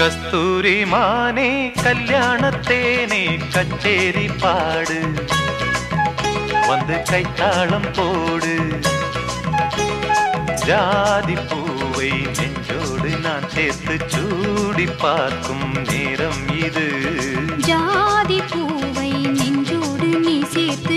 கஸ்தூரி மானே கல்யாணத்தேனே கச்சேரி பாடு. வந்து கைத்தாளம் போடு. ஜாதி பூவை நெஞ்சோடு நான் சேர்த்து சூடி பார்க்கும் நேரம் இது. ஜாதி பூவை நெஞ்சோடு நீ சேர்த்து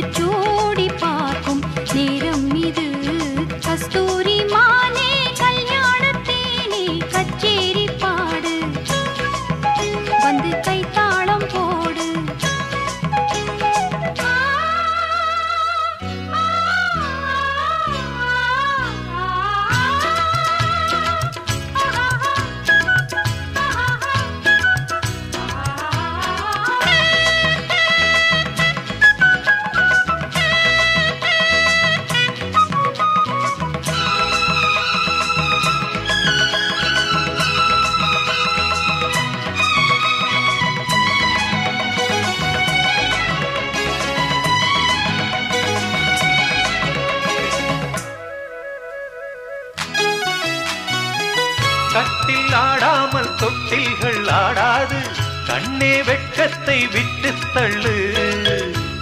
கட்டில் ஆடாமல் தொட்டில்கள் ஆடாது. கண்ணே வெட்கத்தை விட்டு தள்ளு.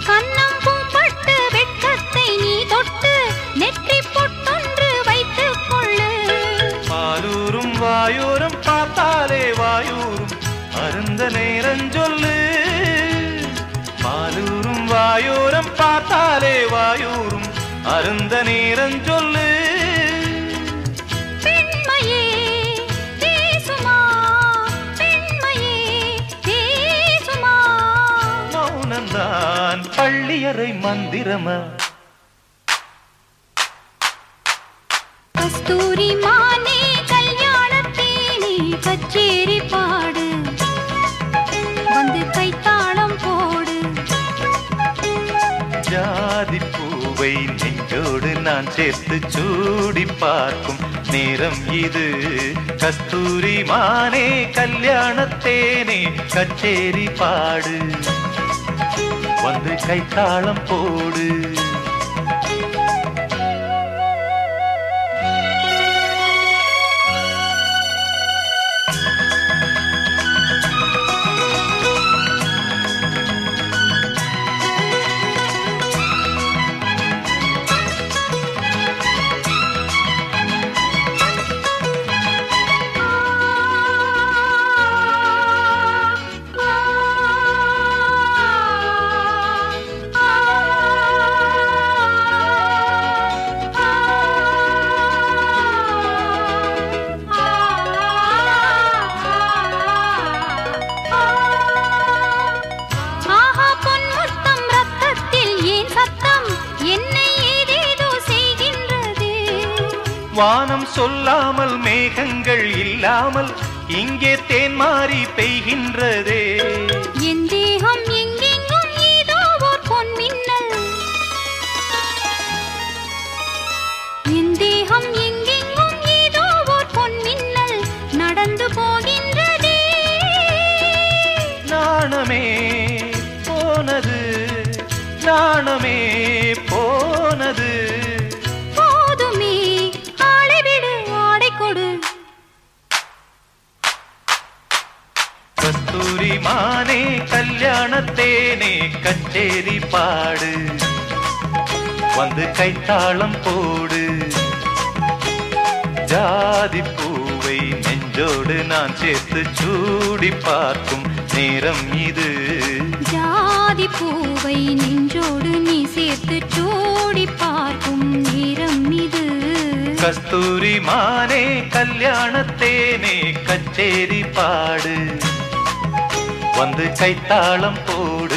கன்னம் பூப்பட்டு வெட்கத்தை நீ தொட்டு நெற்றி பொட்டொன்று வைத்துக் கொள்ளு. பாலூரும் வாயூரும் பார்த்தாலே வாயூரும் அருந்த நேரம் சொல்லு. பாலூரும் வாயூரம் பார்த்தாலே வாயூரும் அருந்த நேரம் சொல்லு. பள்ளியறை மந்திரமா. கஸ்தூரி மானே கல்யாணத்தேனே கச்சேரி பாடு. வந்து கைத்தாளம் போடு. ஜாதி பூவை நெஞ்சோடு நான் சேர்த்து சூடி பார்க்கும் நேரம் இது. கஸ்தூரி மானே கல்யாணத்தேனே கச்சேரி பாடு. வந்து கைத்தாளம் போடு. வானம் சொல்லாமல் மேகங்கள் இல்லாமல் இங்கே தேன் மாறி பெய்கின்றதே. என் தேகம் எங்கெங்கும் ஏதோ ஓர் பொன்மின்னல். என் தேகம் எங்கெங்கும் ஏதோ ஓர் பொன்மின்னல். நடந்து போகின்றதே. நாணமே போனது நாணமே கல்யாணத்தேனே கச்சேரி பாடு. வந்து கைத்தாளம் போடு. ஜாதி பூவை நெஞ்சோடு நான் சேர்த்து சூடி பார்க்கும் நேரம் இது. ஜாதி பூவை நெஞ்சோடு நீ சேர்த்து சூடி பார்க்கும் நேரம் இது. கஸ்தூரி மானே கல்யாணத்தேனே கச்சேரி பாடு. வந்து கைத்தாளம் போடு.